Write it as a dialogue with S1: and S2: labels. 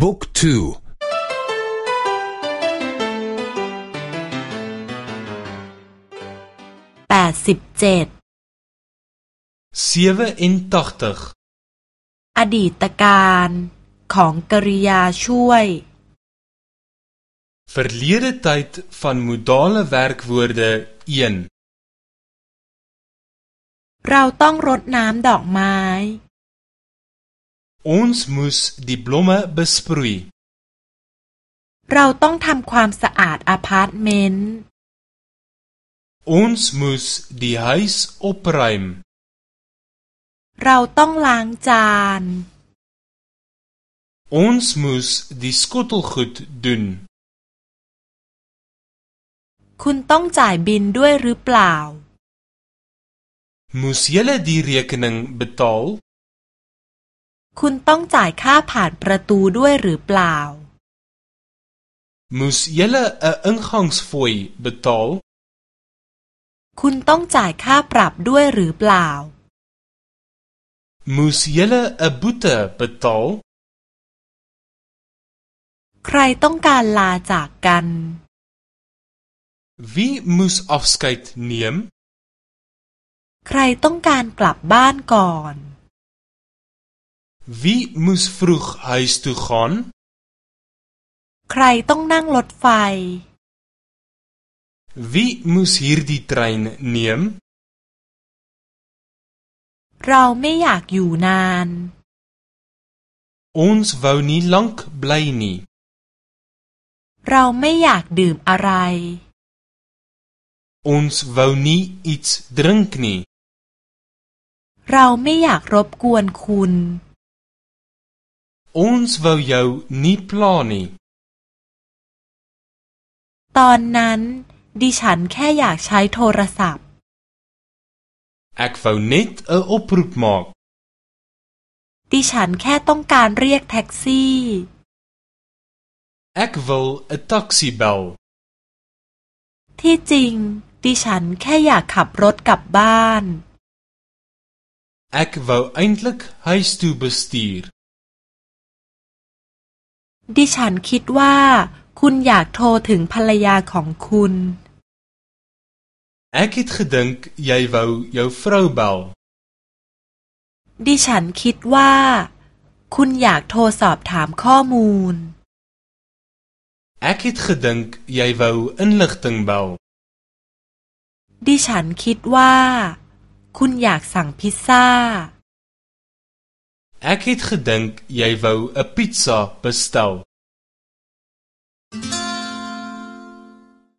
S1: บุ๊กทู
S2: แปดสิบเจ็ดอดีตการของกริยาช่วย
S3: Verlede tyd van modale werkwoorde 1
S2: เราต้องรดน้ำดอกไม้
S3: Ons moes die blomme besproei
S2: เราต้องทำความสะอาดอพาร์ตเมนต์
S3: Ons moes die huis opruim
S2: เราต้องล้างจาน
S3: Ons moes die skottelgoed doen
S2: คุณต้องจ่ายบินด้วยหรือเปล่า
S3: Moes julle die rekening betaal
S2: คุณต้องจ่ายค่าผ่านประตูด้วยหรือเปล่า
S3: Moes julle 'n ingangsfooi betaal
S2: คุณต้องจ่ายค่าปรับด้วยหรือเปล่า
S3: Moes julle 'n boete betaal
S2: ใครต้องการลาจากกัน
S3: Wie moes afskeid neem
S2: ใครต้องการกลับบ้านก่อน
S3: Wie moes vroeg huis toe gaan
S2: ใครต้องนั่งรถไฟ
S3: Wie moes hierdie trein neem
S2: เราไม่อยากอยู่นาน
S3: Ons wou nie lank bly nie
S2: เราไม่อยากดื่มอะไร
S3: Ons wou nie iets drink nie
S2: เราไม่อยากรบกวนคุณ
S3: Ons wou jou nie pla nie
S2: ตอนนั้นดิฉันแค่อยากใช้โทรศัพท์
S3: Ek wou net 'n oproep maak
S2: ดิฉันแค่ต้องการเรียกแท็กซี่
S3: Ek wil 'n taxi bel
S2: ที่จริง ดิฉันแค่อยากขับรถกลับบ้าน
S3: Ek wou eintlik huis toe bestuur
S2: ดิฉันคิดว่า คุณอยากโทรถึงภรรยาของคุณ
S3: Ek het gedink jy wou jou vrou bel
S2: ดิฉันคิดว่า คุณอยากโทรสอบถามข้อมูล
S3: Ek het gedink jy wou inligting bel
S2: ดิฉันคิดว่า คุณอยากสั่งพิซซ่า
S3: Ek het gedink jy wou 'n pizza bestel